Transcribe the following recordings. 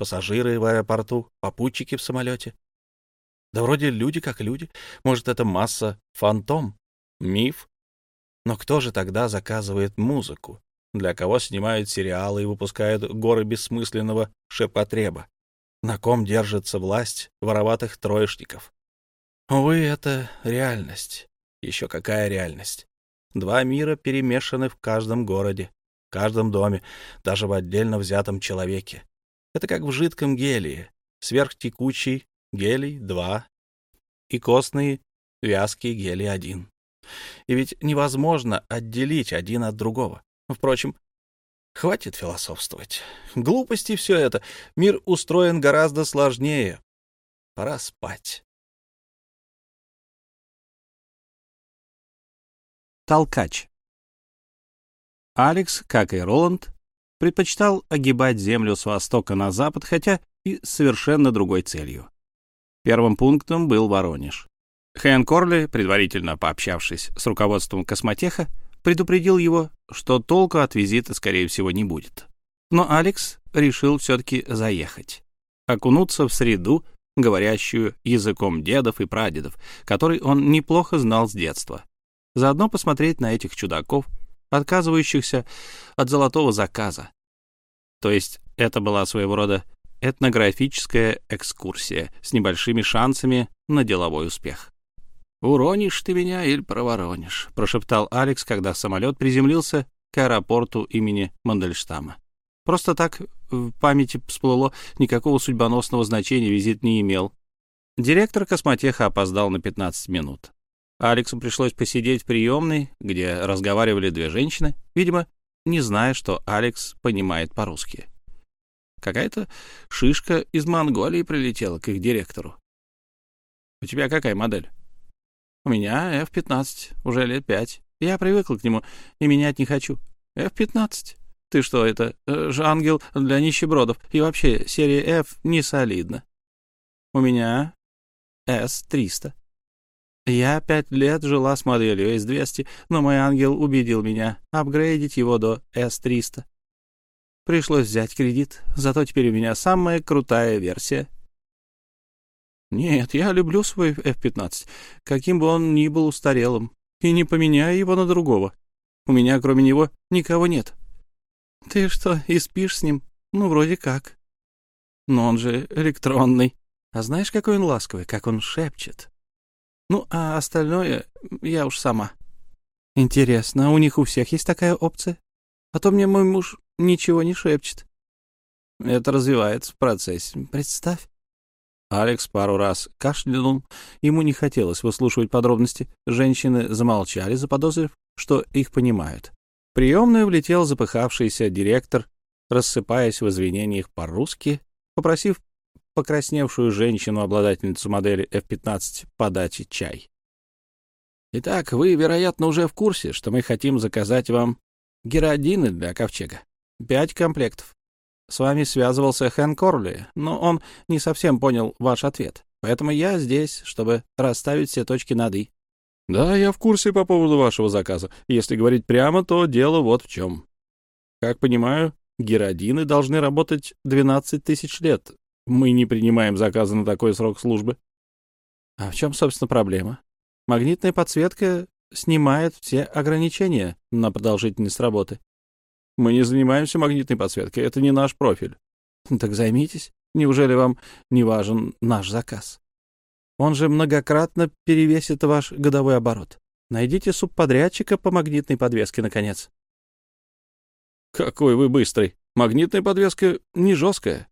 пассажиры в аэропорту, попутчики в самолете. Да вроде люди как люди. Может, это масса фантом, миф? Но кто же тогда заказывает музыку? Для кого снимают сериалы и выпускают горы бессмысленного шепотреба? На ком держится власть вороватых троечников? Увы, это реальность. Еще какая реальность? Два мира перемешаны в каждом городе, в каждом доме, даже в отдельно взятом человеке. Это как в жидком гелии. Сверхтекучий гелий-2 и костный вязкий гелий-1. И ведь невозможно отделить один от другого. Впрочем, хватит философствовать. Глупости все это. Мир устроен гораздо сложнее. Пора спать. Толкач Алекс, как и Роланд, предпочитал огибать Землю с востока на запад, хотя и с совершенно другой целью. Первым пунктом был Воронеж. Хэн Корли, предварительно пообщавшись с руководством космотеха, предупредил его, что толку от визита, скорее всего, не будет. Но Алекс решил все-таки заехать, окунуться в среду, говорящую языком дедов и прадедов, который он неплохо знал с детства. Заодно посмотреть на этих чудаков, отказывающихся от золотого заказа. То есть это была своего рода этнографическая экскурсия с небольшими шансами на деловой успех. «Уронишь ты меня или проворонишь», — прошептал Алекс, когда самолет приземлился к аэропорту имени Мандельштама. Просто так в памяти всплыло, никакого судьбоносного значения визит не имел. Директор космотеха опоздал на 15 минут. Алексу пришлось посидеть в приемной, где разговаривали две женщины, видимо, не зная, что Алекс понимает по-русски. Какая-то шишка из Монголии прилетела к их директору. «У тебя какая модель?» У меня F-15, уже лет пять. Я привыкла к нему и менять не хочу. F-15. Ты что, это э, же ангел для нищебродов. И вообще, серия F не солидна. У меня S-300. Я пять лет жила с моделью S-200, но мой ангел убедил меня апгрейдить его до S-300. Пришлось взять кредит, зато теперь у меня самая крутая версия — нет, я люблю свой F-15, каким бы он ни был устарелым, и не поменяю его на другого. У меня, кроме него, никого нет. Ты что, и спишь с ним? Ну, вроде как. Но он же электронный. А знаешь, какой он ласковый, как он шепчет? Ну, а остальное я уж сама. Интересно, у них у всех есть такая опция? А то мне мой муж ничего не шепчет. Это развивается в процессе. Представь. Алекс пару раз кашлянул, ему не хотелось выслушивать подробности. Женщины замолчали, заподозрив, что их понимают. В приемную влетел запыхавшийся директор, рассыпаясь в извинениях по-русски, попросив покрасневшую женщину-обладательницу модели F-15 подать чай. «Итак, вы, вероятно, уже в курсе, что мы хотим заказать вам геродины для ковчега. Пять комплектов. С вами связывался Хэн Корли, но он не совсем понял ваш ответ. Поэтому я здесь, чтобы расставить все точки над «и». Да, я в курсе по поводу вашего заказа. Если говорить прямо, то дело вот в чем. Как понимаю, геродины должны работать 12 тысяч лет. Мы не принимаем заказы на такой срок службы. А в чем, собственно, проблема? Магнитная подсветка снимает все ограничения на продолжительность работы. Мы не занимаемся магнитной подсветкой, это не наш профиль. Так займитесь. Неужели вам не важен наш заказ? Он же многократно перевесит ваш годовой оборот. Найдите субподрядчика по магнитной подвеске, наконец. Какой вы быстрый. Магнитная подвеска не жесткая.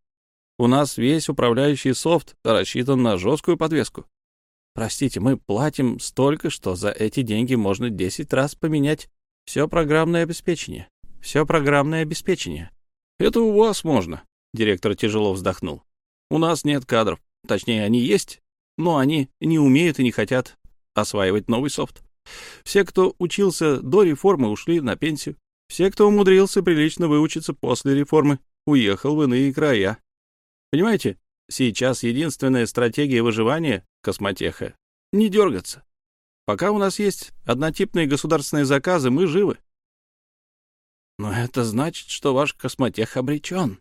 У нас весь управляющий софт рассчитан на жесткую подвеску. Простите, мы платим столько, что за эти деньги можно 10 раз поменять все программное обеспечение. Все программное обеспечение. Это у вас можно. Директор тяжело вздохнул. У нас нет кадров. Точнее, они есть, но они не умеют и не хотят осваивать новый софт. Все, кто учился до реформы, ушли на пенсию. Все, кто умудрился прилично выучиться после реформы, уехал в иные края. Понимаете, сейчас единственная стратегия выживания космотеха — не дергаться. Пока у нас есть однотипные государственные заказы, мы живы. Но это значит, что ваш космотех обречен.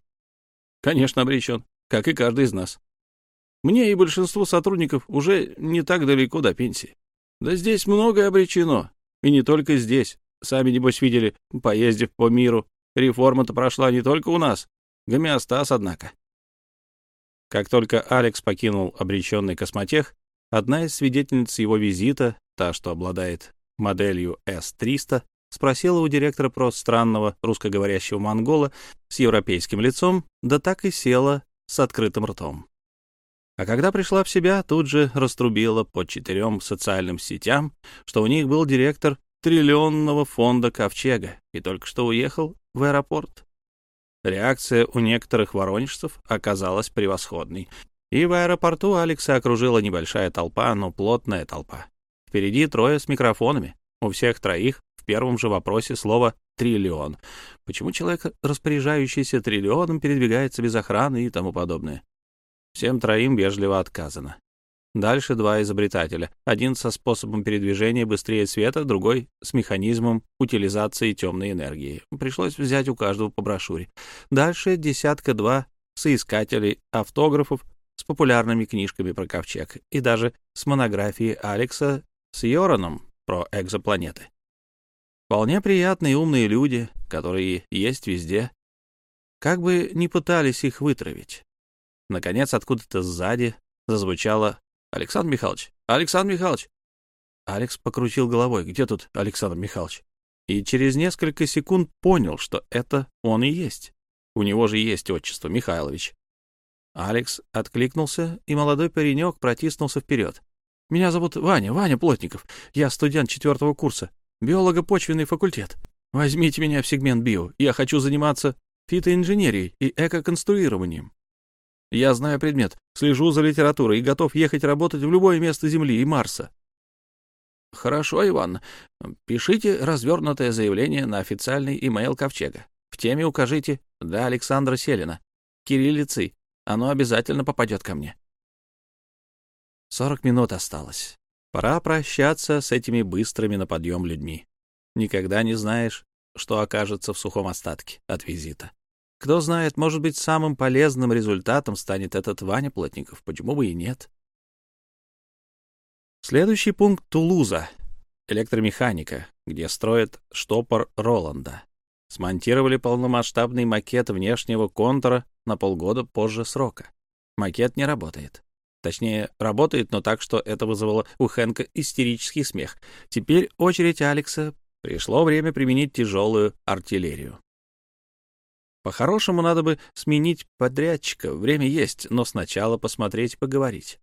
Конечно, обречен. как и каждый из нас. Мне и большинству сотрудников уже не так далеко до пенсии. Да здесь многое обречено. И не только здесь. Сами, небось, видели, поездив по миру. Реформа-то прошла не только у нас. Гомеостаз, однако. Как только Алекс покинул обреченный космотех, одна из свидетельниц его визита, та, что обладает моделью S-300, спросила у директора про странного русскоговорящего монгола с европейским лицом, да так и села с открытым ртом. А когда пришла в себя, тут же раструбила по четырем социальным сетям, что у них был директор триллионного фонда Ковчега и только что уехал в аэропорт. Реакция у некоторых воронежцев оказалась превосходной. И в аэропорту Алекса окружила небольшая толпа, но плотная толпа. Впереди трое с микрофонами. У всех троих в первом же вопросе слово «триллион». Почему человек, распоряжающийся триллионом, передвигается без охраны и тому подобное? Всем троим вежливо отказано. Дальше два изобретателя. Один со способом передвижения быстрее света, другой с механизмом утилизации темной энергии. Пришлось взять у каждого по брошюре. Дальше десятка-два соискателей автографов с популярными книжками про ковчег и даже с монографией Алекса с Йораном про экзопланеты. Вполне приятные умные люди, которые есть везде. Как бы ни пытались их вытравить. Наконец, откуда-то сзади зазвучало Александр Михайлович! Александр Михайлович!» Алекс покрутил головой. «Где тут Александр Михайлович?» И через несколько секунд понял, что это он и есть. У него же есть отчество Михайлович. Алекс откликнулся, и молодой паренек протиснулся вперед. «Меня зовут Ваня, Ваня Плотников. Я студент четвертого курса, биолого-почвенный факультет. Возьмите меня в сегмент био. Я хочу заниматься фитоинженерией и экоконструированием. Я знаю предмет, слежу за литературой и готов ехать работать в любое место Земли и Марса. Хорошо, Иван. Пишите развернутое заявление на официальный имейл Ковчега. В теме укажите «Для Александра Селина». Кириллицей. Оно обязательно попадет ко мне. Сорок минут осталось. Пора прощаться с этими быстрыми на подъем людьми. Никогда не знаешь, что окажется в сухом остатке от визита. Кто знает, может быть, самым полезным результатом станет этот Ваня Плотников. Почему бы и нет? Следующий пункт — Тулуза. Электромеханика, где строят штопор Роланда. Смонтировали полномасштабный макет внешнего контура на полгода позже срока. Макет не работает. Точнее, работает, но так, что это вызвало у Хэнка истерический смех. Теперь очередь Алекса. Пришло время применить тяжелую артиллерию. По-хорошему, надо бы сменить подрядчика, время есть, но сначала посмотреть, поговорить.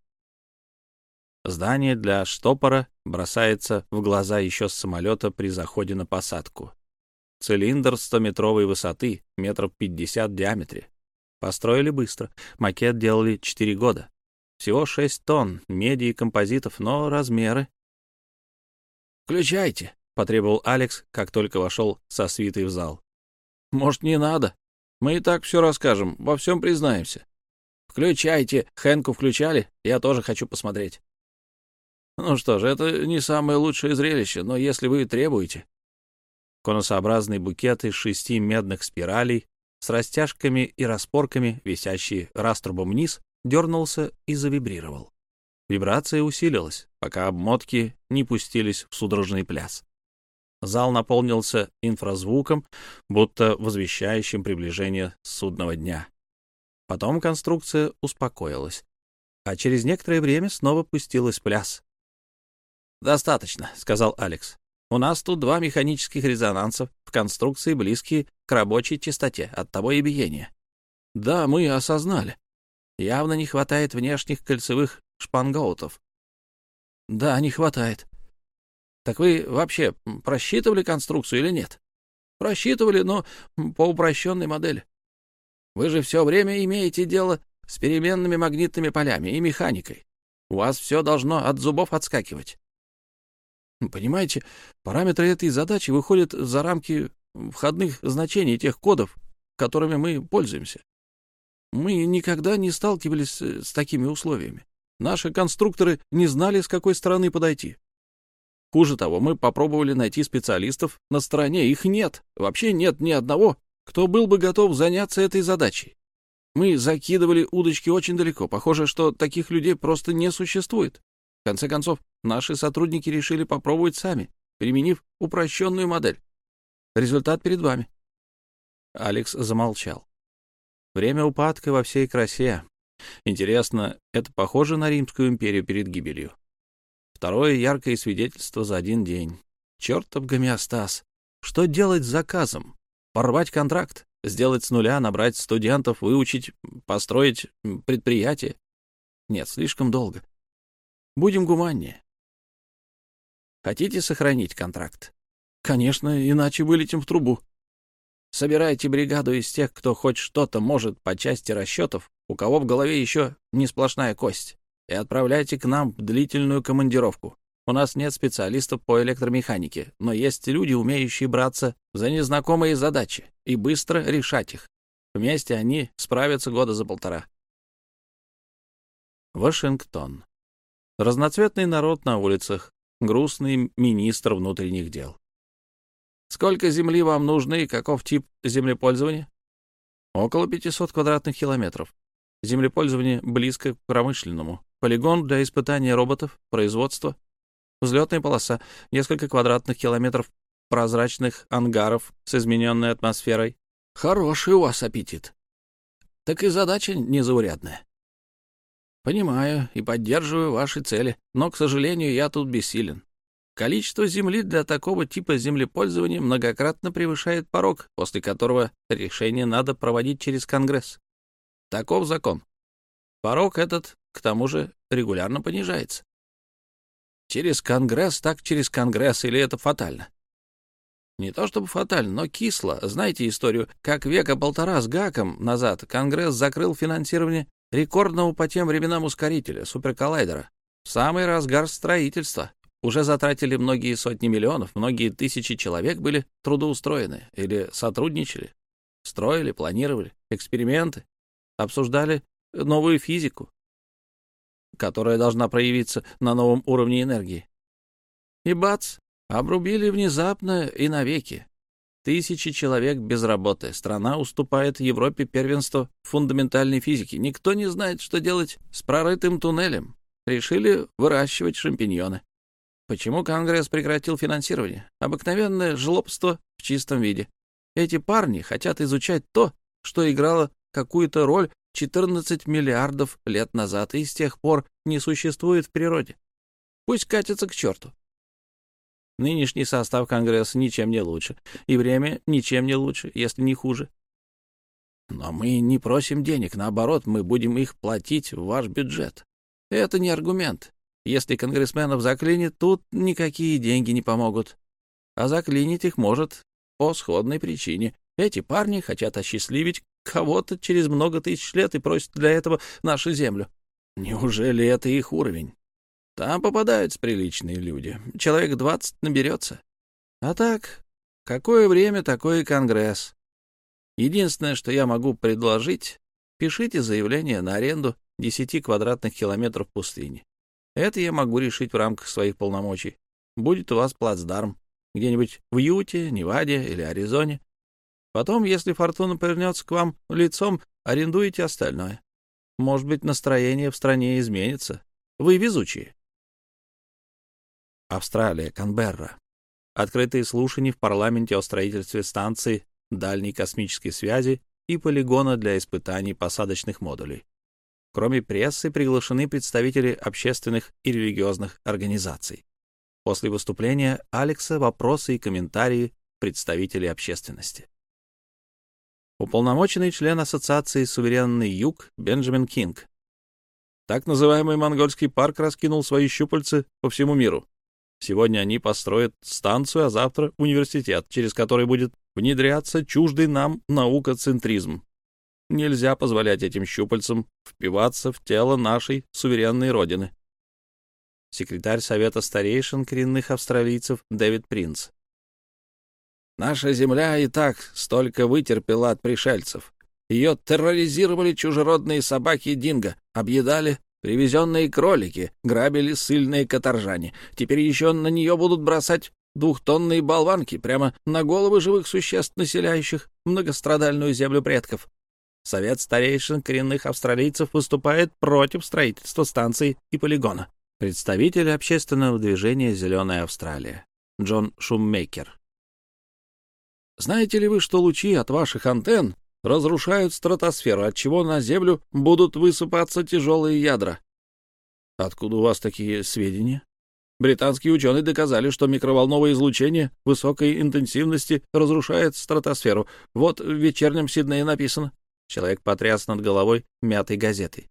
Здание для штопора бросается в глаза еще с самолета при заходе на посадку. Цилиндр 100-метровой высоты, метров 50 в диаметре. Построили быстро. Макет делали 4 года. Всего 6 тонн меди и композитов, но размеры. «Включайте», — потребовал Алекс, как только вошел со свитой в зал. «Может, не надо?» Мы и так все расскажем, во всем признаемся. Включайте. Хэнку включали? Я тоже хочу посмотреть. Ну что ж, это не самое лучшее зрелище, но если вы требуете... Конусообразный букет из шести медных спиралей с растяжками и распорками, висящий раструбом вниз, дернулся и завибрировал. Вибрация усилилась, пока обмотки не пустились в судорожный пляс. Зал наполнился инфразвуком, будто возвещающим приближение судного дня. Потом конструкция успокоилась, а через некоторое время снова пустилась пляс. «Достаточно», — сказал Алекс. «У нас тут два механических резонанса в конструкции, близкие к рабочей частоте, от того и биения». «Да, мы осознали. Явно не хватает внешних кольцевых шпангоутов». «Да, не хватает», так вы вообще просчитывали конструкцию или нет? Просчитывали, но по упрощенной модели. Вы же все время имеете дело с переменными магнитными полями и механикой. У вас все должно от зубов отскакивать. Понимаете, параметры этой задачи выходят за рамки входных значений тех кодов, которыми мы пользуемся. Мы никогда не сталкивались с такими условиями. Наши конструкторы не знали, с какой стороны подойти. Хуже того, мы попробовали найти специалистов на стороне. Их нет. Вообще нет ни одного, кто был бы готов заняться этой задачей. Мы закидывали удочки очень далеко. Похоже, что таких людей просто не существует. В конце концов, наши сотрудники решили попробовать сами, применив упрощенную модель. Результат перед вами. Алекс замолчал. Время упадка во всей красе. Интересно, это похоже на Римскую империю перед гибелью? Второе яркое свидетельство за один день. Чертов гомеостаз. Что делать с заказом? Порвать контракт? Сделать с нуля, набрать студентов, выучить, построить предприятие? Нет, слишком долго. Будем гуманнее. Хотите сохранить контракт? Конечно, иначе вылетим в трубу. Собирайте бригаду из тех, кто хоть что-то может по части расчетов, у кого в голове еще не сплошная кость, и отправляйте к нам длительную командировку. У нас нет специалистов по электромеханике, но есть люди, умеющие браться за незнакомые задачи и быстро решать их. Вместе они справятся года за полтора. Вашингтон. Разноцветный народ на улицах, грустный министр внутренних дел. Сколько земли вам нужно и каков тип землепользования? Около 500 квадратных километров. Землепользование близко к промышленному. Полигон для испытания роботов, производства. Взлетная полоса, несколько квадратных километров прозрачных ангаров с измененной атмосферой. Хороший у вас аппетит. Так и задача незаурядная. Понимаю и поддерживаю ваши цели, но, к сожалению, я тут бессилен. Количество земли для такого типа землепользования многократно превышает порог, после которого решение надо проводить через Конгресс. Таков закон. Порог этот, к тому же, регулярно понижается. Через Конгресс, так через Конгресс, или это фатально? Не то чтобы фатально, но кисло. Знаете историю, как века полтора с гаком назад Конгресс закрыл финансирование рекордного по тем временам ускорителя, суперколлайдера, в самый разгар строительства. Уже затратили многие сотни миллионов, многие тысячи человек были трудоустроены или сотрудничали, строили, планировали эксперименты, обсуждали новую физику, которая должна проявиться на новом уровне энергии. И бац, обрубили внезапно и навеки. Тысячи человек без работы. Страна уступает Европе первенство в фундаментальной физике. Никто не знает, что делать с прорытым туннелем. Решили выращивать шампиньоны. Почему Конгресс прекратил финансирование? Обыкновенное жлобство в чистом виде. Эти парни хотят изучать то, что играло какую-то роль 14 миллиардов лет назад и с тех пор не существует в природе. Пусть катятся к черту. Нынешний состав Конгресса ничем не лучше, и время ничем не лучше, если не хуже. Но мы не просим денег, наоборот, мы будем их платить в ваш бюджет. Это не аргумент. Если конгрессменов заклинит, тут никакие деньги не помогут. А заклинить их может по сходной причине. Эти парни хотят осчастливить кого-то через много тысяч лет и просят для этого нашу землю. Неужели это их уровень? Там попадаются приличные люди. Человек двадцать наберется. А так, какое время, такой и конгресс. Единственное, что я могу предложить, пишите заявление на аренду десяти квадратных километров пустыни. Это я могу решить в рамках своих полномочий. Будет у вас плацдарм где-нибудь в Юте, Неваде или Аризоне. Потом, если фортуна повернется к вам лицом, арендуете остальное. Может быть, настроение в стране изменится. Вы везучие. Австралия, Канберра. Открытые слушания в парламенте о строительстве станции дальней космической связи и полигона для испытаний посадочных модулей. Кроме прессы приглашены представители общественных и религиозных организаций. После выступления Алекса вопросы и комментарии представителей общественности. Уполномоченный член Ассоциации «Суверенный Юг» Бенджамин Кинг. Так называемый монгольский парк раскинул свои щупальцы по всему миру. Сегодня они построят станцию, а завтра — университет, через который будет внедряться чуждый нам наукоцентризм, Нельзя позволять этим щупальцам впиваться в тело нашей суверенной родины. Секретарь Совета старейшин коренных австралийцев Дэвид Принц. Наша земля и так столько вытерпела от пришельцев. Ее терроризировали чужеродные собаки динго, объедали привезенные кролики, грабили сыльные каторжане. Теперь еще на нее будут бросать двухтонные болванки прямо на головы живых существ, населяющих многострадальную землю предков. Совет старейшин коренных австралийцев выступает против строительства станции и полигона. Представитель общественного движения «Зеленая Австралия» Джон Шуммейкер. Знаете ли вы, что лучи от ваших антенн разрушают стратосферу, отчего на Землю будут высыпаться тяжелые ядра? Откуда у вас такие сведения? Британские ученые доказали, что микроволновое излучение высокой интенсивности разрушает стратосферу. Вот в вечернем Сиднее написано. Человек потряс над головой мятой газетой.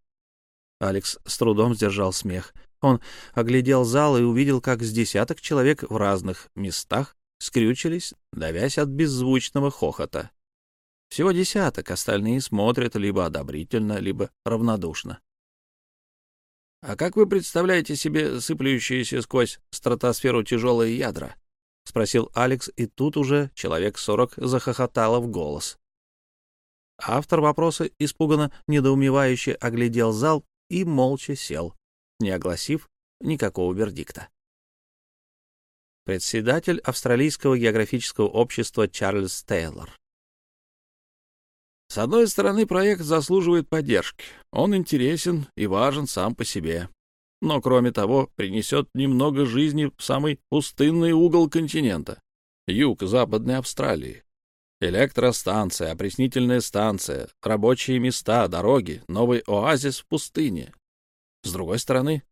Алекс с трудом сдержал смех. Он оглядел зал и увидел, как с десяток человек в разных местах скрючились, давясь от беззвучного хохота. Всего десяток, остальные смотрят либо одобрительно, либо равнодушно. «А как вы представляете себе сыплющиеся сквозь стратосферу тяжелые ядра?» — спросил Алекс, и тут уже человек сорок захохотало в голос. Автор вопроса испуганно, недоумевающе оглядел зал и молча сел, не огласив никакого вердикта. Председатель Австралийского географического общества Чарльз Тейлор. С одной стороны, проект заслуживает поддержки. Он интересен и важен сам по себе. Но, кроме того, принесет немного жизни в самый пустынный угол континента — юг Западной Австралии. Электростанция, опреснительная станция, рабочие места, дороги, новый оазис в пустыне. С другой стороны,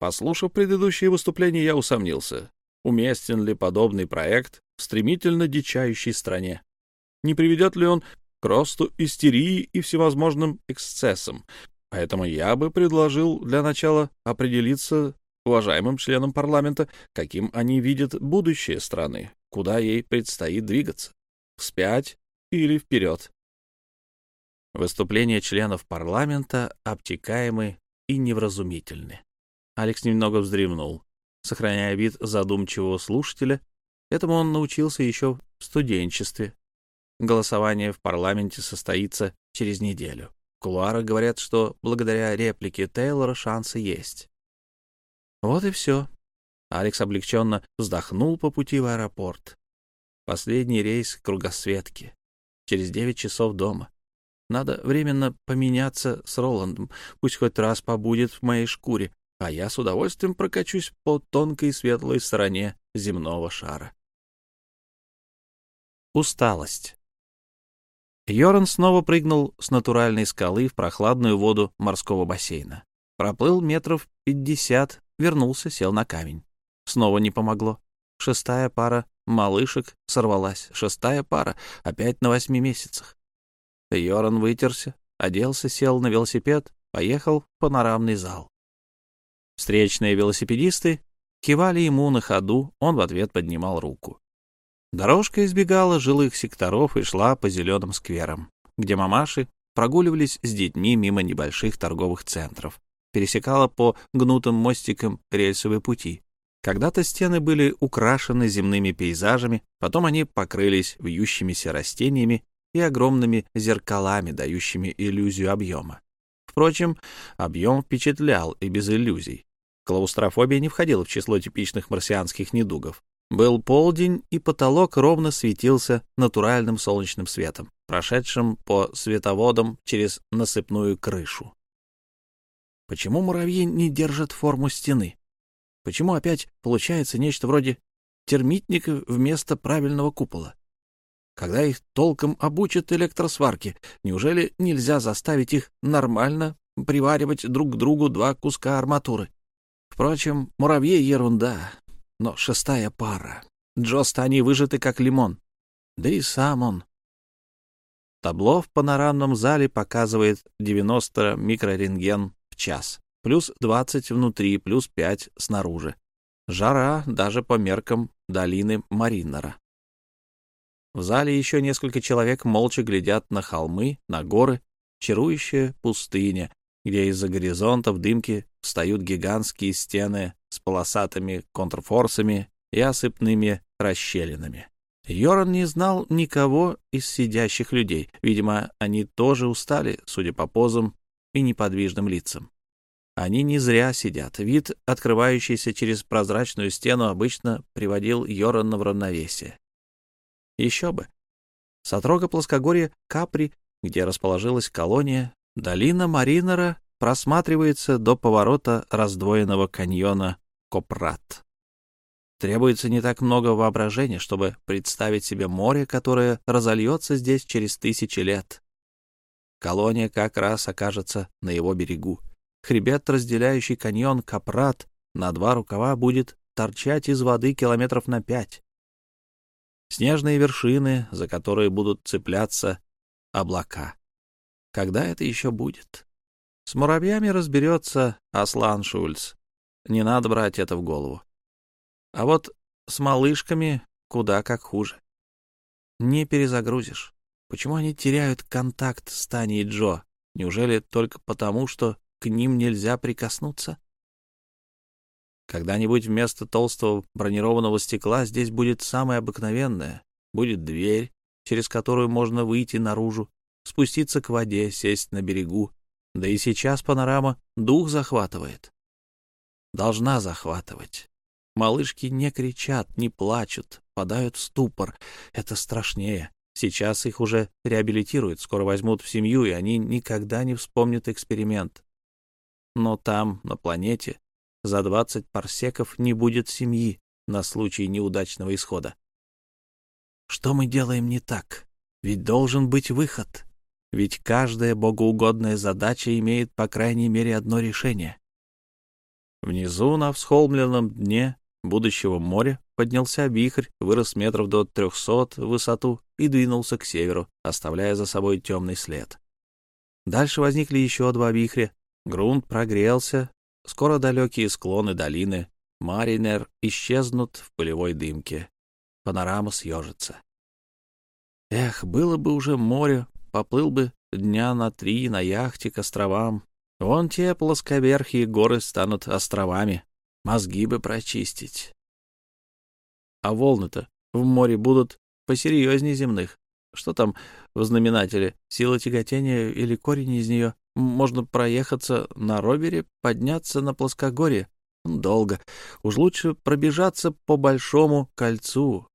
послушав предыдущие выступления, я усомнился, уместен ли подобный проект в стремительно дичающей стране. Не приведет ли он к росту истерии и всевозможным эксцессам. Поэтому я бы предложил для начала определиться уважаемым членам парламента, каким они видят будущее страны, куда ей предстоит двигаться вспять или вперед. Выступления членов парламента обтекаемы и невразумительны. Алекс немного вздремнул, сохраняя вид задумчивого слушателя. Этому он научился еще в студенчестве. Голосование в парламенте состоится через неделю. Кулуары говорят, что благодаря реплике Тейлора шансы есть. Вот и все. Алекс облегченно вздохнул по пути в аэропорт. Последний рейс кругосветки. Через девять часов дома. Надо временно поменяться с Роландом. Пусть хоть раз побудет в моей шкуре, а я с удовольствием прокачусь по тонкой светлой стороне земного шара. Усталость. Йоран снова прыгнул с натуральной скалы в прохладную воду морского бассейна. Проплыл метров пятьдесят, вернулся, сел на камень. Снова не помогло. Шестая пара малышек сорвалась. Шестая пара, опять на восьми месяцах. Йоран вытерся, оделся, сел на велосипед, поехал в панорамный зал. Встречные велосипедисты кивали ему на ходу, он в ответ поднимал руку. Дорожка избегала жилых секторов и шла по зеленым скверам, где мамаши прогуливались с детьми мимо небольших торговых центров, пересекала по гнутым мостикам рельсовые пути. Когда-то стены были украшены земными пейзажами, потом они покрылись вьющимися растениями и огромными зеркалами, дающими иллюзию объема. Впрочем, объем впечатлял и без иллюзий. Клаустрофобия не входила в число типичных марсианских недугов. Был полдень, и потолок ровно светился натуральным солнечным светом, прошедшим по световодам через насыпную крышу. Почему муравьи не держат форму стены? Почему опять получается нечто вроде термитника вместо правильного купола? Когда их толком обучат электросварке, неужели нельзя заставить их нормально приваривать друг к другу два куска арматуры? Впрочем, муравьи — ерунда, но шестая пара. Джоста они выжаты как лимон. Да и сам он. Табло в панорамном зале показывает 90 микрорентген в час плюс 20 внутри, плюс 5 снаружи. Жара даже по меркам долины Маринера. В зале еще несколько человек молча глядят на холмы, на горы, чарующая пустыня, где из-за горизонта в дымке встают гигантские стены с полосатыми контрфорсами и осыпными расщелинами. Йоран не знал никого из сидящих людей. Видимо, они тоже устали, судя по позам и неподвижным лицам. Они не зря сидят. Вид, открывающийся через прозрачную стену, обычно приводил Йорана в равновесие. Еще бы. С отрога плоскогорья Капри где расположилась колония, долина Маринера просматривается до поворота раздвоенного каньона Копрат. Требуется не так много воображения, чтобы представить себе море, которое разольется здесь через тысячи лет. Колония как раз окажется на его берегу. Хребет, разделяющий каньон Капрат, на два рукава будет торчать из воды километров на пять. Снежные вершины, за которые будут цепляться облака. Когда это еще будет? С муравьями разберется Аслан Шульц. Не надо брать это в голову. А вот с малышками куда как хуже. Не перезагрузишь. Почему они теряют контакт с Таней и Джо? Неужели только потому, что к ним нельзя прикоснуться? Когда-нибудь вместо толстого бронированного стекла здесь будет самое обыкновенное. Будет дверь, через которую можно выйти наружу, спуститься к воде, сесть на берегу. Да и сейчас панорама дух захватывает. Должна захватывать. Малышки не кричат, не плачут, падают в ступор. Это страшнее. Сейчас их уже реабилитируют, скоро возьмут в семью, и они никогда не вспомнят эксперимент. Но там, на планете, за 20 парсеков не будет семьи на случай неудачного исхода. Что мы делаем не так? Ведь должен быть выход. Ведь каждая богоугодная задача имеет по крайней мере одно решение. Внизу, на всхолмленном дне, будущего моря поднялся вихрь, вырос метров до трехсот в высоту и двинулся к северу, оставляя за собой темный след. Дальше возникли еще два вихря. Грунт прогрелся, скоро далекие склоны долины Маринер исчезнут в пылевой дымке. Панорама съежится. Эх, было бы уже море, поплыл бы дня на три на яхте к островам. Вон те плосковерхие горы станут островами, Мозги бы прочистить. А волны-то в море будут посерьезнее земных. Что там в знаменателе? Сила тяготения или корень из нее? Можно проехаться на робере, подняться на плоскогорье. Долго. Уж лучше пробежаться по большому кольцу,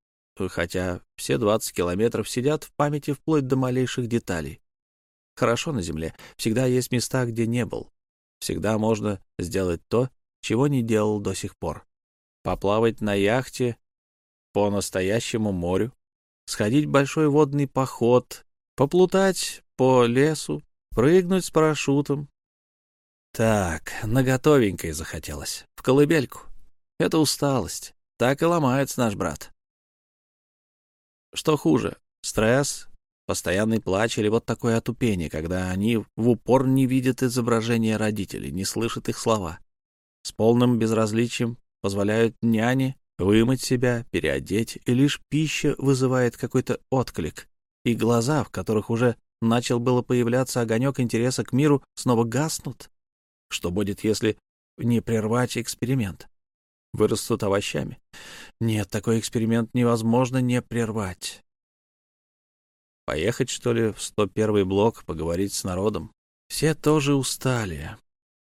хотя все 20 километров сидят в памяти вплоть до малейших деталей. Хорошо на земле. Всегда есть места, где не был. Всегда можно сделать то, чего не делал до сих пор. Поплавать на яхте по настоящему морю, сходить в большой водный поход, поплутать по лесу, прыгнуть с парашютом. Так, наготовенькой захотелось, в колыбельку. Это усталость. Так и ломается наш брат. Что хуже, стресс, постоянный плач или вот такое отупение, когда они в упор не видят изображения родителей, не слышат их слова с полным безразличием позволяют няне вымыть себя, переодеть, и лишь пища вызывает какой-то отклик, и глаза, в которых уже начал было появляться огонек интереса к миру, снова гаснут. Что будет, если не прервать эксперимент? Вырастут овощами? Нет, такой эксперимент невозможно не прервать. Поехать, что ли, в 101 блок, поговорить с народом? Все тоже устали.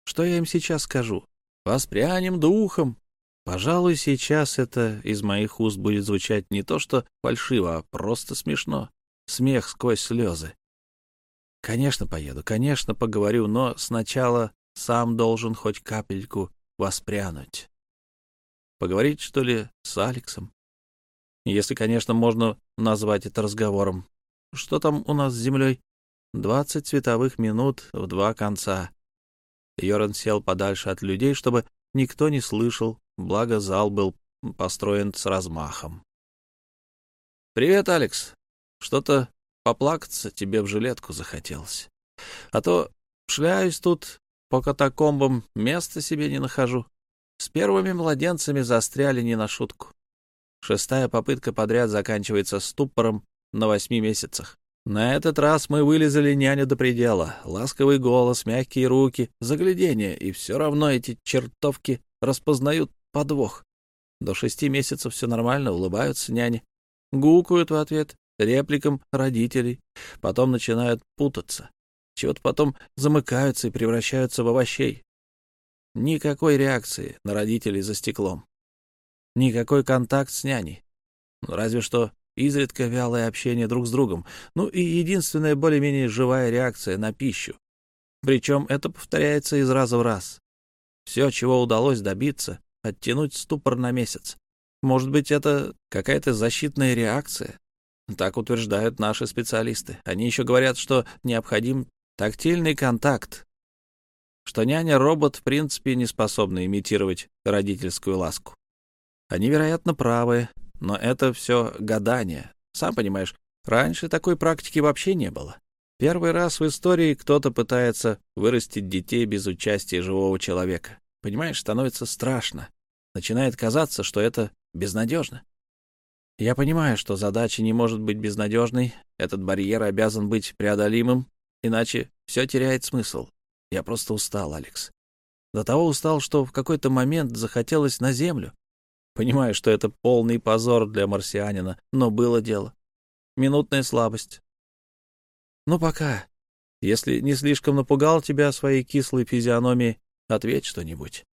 Что я им сейчас скажу? Воспрянем духом. Пожалуй, сейчас это из моих уст будет звучать не то что фальшиво, а просто смешно. Смех сквозь слезы. Конечно, поеду, конечно, поговорю, но сначала сам должен хоть капельку воспрянуть. Поговорить, что ли, с Алексом? Если, конечно, можно назвать это разговором. Что там у нас с землей? Двадцать световых минут в два конца. Йоран сел подальше от людей, чтобы никто не слышал, благо зал был построен с размахом. «Привет, Алекс. Что-то поплакаться тебе в жилетку захотелось. А то шляюсь тут по катакомбам, места себе не нахожу. С первыми младенцами застряли не на шутку. Шестая попытка подряд заканчивается ступором на восьми месяцах. На этот раз мы вылезали няню до предела. Ласковый голос, мягкие руки, заглядение, и все равно эти чертовки распознают подвох. До шести месяцев все нормально, улыбаются няни. Гукают в ответ репликам родителей. Потом начинают путаться. Чего-то потом замыкаются и превращаются в овощей. Никакой реакции на родителей за стеклом. Никакой контакт с няней. Ну, разве что изредка вялое общение друг с другом, ну и единственная более-менее живая реакция на пищу. Причем это повторяется из раза в раз. Все, чего удалось добиться, оттянуть ступор на месяц. Может быть, это какая-то защитная реакция? Так утверждают наши специалисты. Они еще говорят, что необходим тактильный контакт, что няня-робот в принципе не способна имитировать родительскую ласку. Они, вероятно, правы, но это все гадание. Сам понимаешь, раньше такой практики вообще не было. Первый раз в истории кто-то пытается вырастить детей без участия живого человека. Понимаешь, становится страшно. Начинает казаться, что это безнадежно. Я понимаю, что задача не может быть безнадежной, этот барьер обязан быть преодолимым, иначе все теряет смысл. Я просто устал, Алекс. До того устал, что в какой-то момент захотелось на землю. Понимаю, что это полный позор для марсианина, но было дело. Минутная слабость. Ну, пока. Если не слишком напугал тебя своей кислой физиономией, ответь что-нибудь.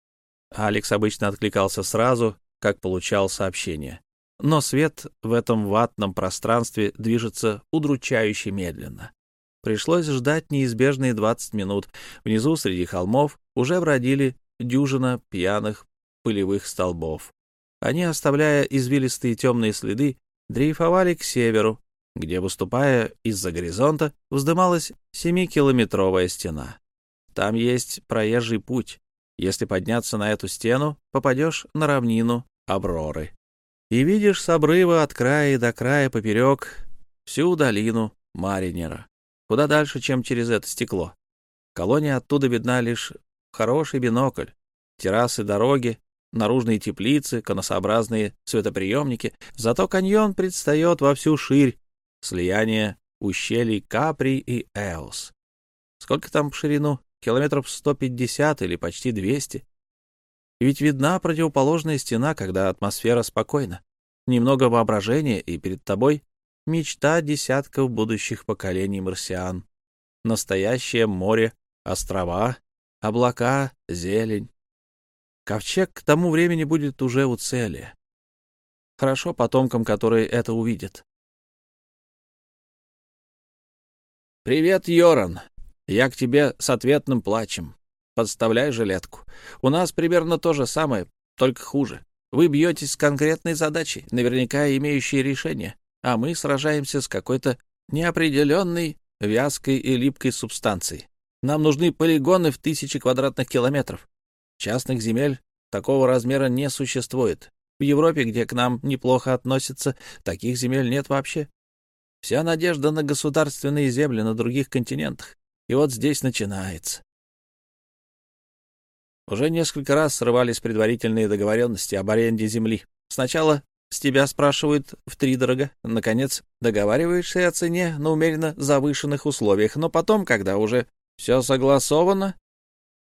Алекс обычно откликался сразу, как получал сообщение. Но свет в этом ватном пространстве движется удручающе медленно. Пришлось ждать неизбежные 20 минут. Внизу, среди холмов, уже бродили дюжина пьяных пылевых столбов. Они, оставляя извилистые темные следы, дрейфовали к северу, где, выступая из-за горизонта, вздымалась семикилометровая стена. Там есть проезжий путь. Если подняться на эту стену, попадешь на равнину Авроры. И видишь с обрыва от края до края поперек всю долину Маринера. Куда дальше, чем через это стекло. Колония оттуда видна лишь хороший бинокль. Террасы дороги, наружные теплицы, конусообразные светоприемники. Зато каньон предстает во всю ширь, слияние ущелий Капри и Эос. Сколько там в ширину? Километров 150 или почти 200. И ведь видна противоположная стена, когда атмосфера спокойна. Немного воображения, и перед тобой мечта десятков будущих поколений марсиан. Настоящее море, острова, облака, зелень. Ковчег к тому времени будет уже у цели. Хорошо потомкам, которые это увидят. «Привет, Йоран. Я к тебе с ответным плачем. Подставляй жилетку. У нас примерно то же самое, только хуже. Вы бьетесь с конкретной задачей, наверняка имеющей решение а мы сражаемся с какой-то неопределенной, вязкой и липкой субстанцией. Нам нужны полигоны в тысячи квадратных километров. Частных земель такого размера не существует. В Европе, где к нам неплохо относятся, таких земель нет вообще. Вся надежда на государственные земли на других континентах. И вот здесь начинается. Уже несколько раз срывались предварительные договоренности об аренде земли. Сначала с тебя спрашивают втридорога. Наконец, договариваешься о цене на умеренно завышенных условиях, но потом, когда уже все согласовано,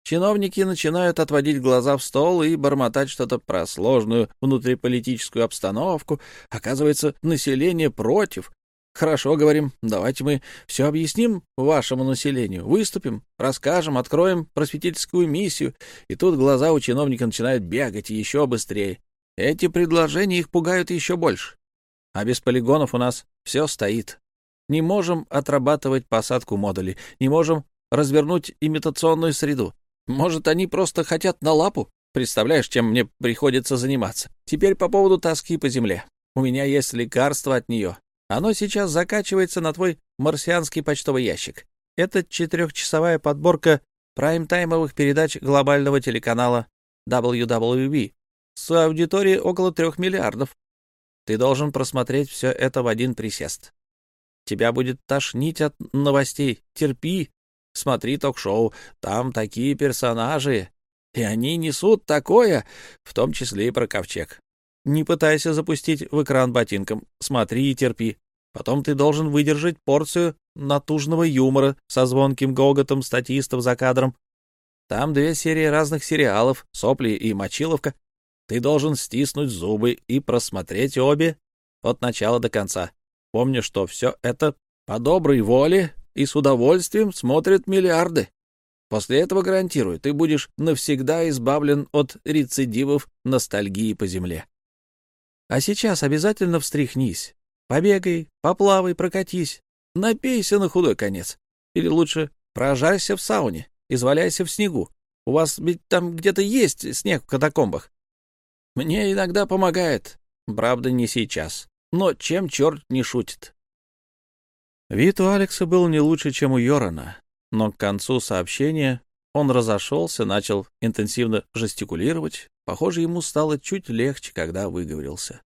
чиновники начинают отводить глаза в стол и бормотать что-то про сложную внутриполитическую обстановку. Оказывается, население против. Хорошо, говорим, давайте мы все объясним вашему населению, выступим, расскажем, откроем просветительскую миссию. И тут глаза у чиновника начинают бегать еще быстрее. Эти предложения их пугают еще больше. А без полигонов у нас все стоит. Не можем отрабатывать посадку модулей, не можем развернуть имитационную среду. Может, они просто хотят на лапу? Представляешь, чем мне приходится заниматься. Теперь по поводу тоски по земле. У меня есть лекарство от нее. Оно сейчас закачивается на твой марсианский почтовый ящик. Это четырехчасовая подборка прайм-таймовых передач глобального телеканала WWB с аудиторией около трех миллиардов. Ты должен просмотреть все это в один присест. Тебя будет тошнить от новостей. Терпи. Смотри ток-шоу. Там такие персонажи. И они несут такое, в том числе и про ковчег. Не пытайся запустить в экран ботинком. Смотри и терпи. Потом ты должен выдержать порцию натужного юмора со звонким гоготом статистов за кадром. Там две серии разных сериалов «Сопли» и «Мочиловка», ты должен стиснуть зубы и просмотреть обе от начала до конца. Помни, что все это по доброй воле и с удовольствием смотрят миллиарды. После этого, гарантирую, ты будешь навсегда избавлен от рецидивов ностальгии по земле. А сейчас обязательно встряхнись. Побегай, поплавай, прокатись, напейся на худой конец. Или лучше прожарься в сауне, изваляйся в снегу. У вас ведь там где-то есть снег в катакомбах. Мне иногда помогает, правда, не сейчас. Но чем черт не шутит? Вид у Алекса был не лучше, чем у Йорана, но к концу сообщения он разошелся, начал интенсивно жестикулировать. Похоже, ему стало чуть легче, когда выговорился.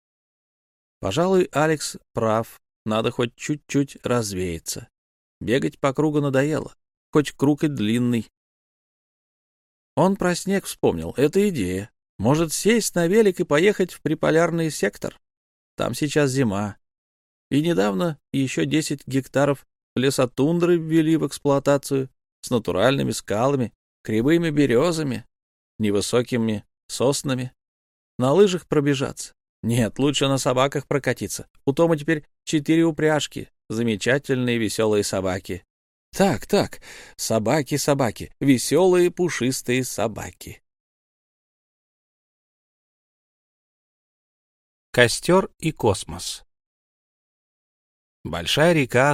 Пожалуй, Алекс прав, надо хоть чуть-чуть развеяться. Бегать по кругу надоело, хоть круг и длинный. Он про снег вспомнил, это идея. Может, сесть на велик и поехать в приполярный сектор? Там сейчас зима. И недавно еще 10 гектаров лесотундры ввели в эксплуатацию с натуральными скалами, кривыми березами, невысокими соснами. На лыжах пробежаться. Нет, лучше на собаках прокатиться. У Тома теперь четыре упряжки, замечательные веселые собаки. Так, так, собаки-собаки, веселые пушистые собаки. Костер и космос. Большая река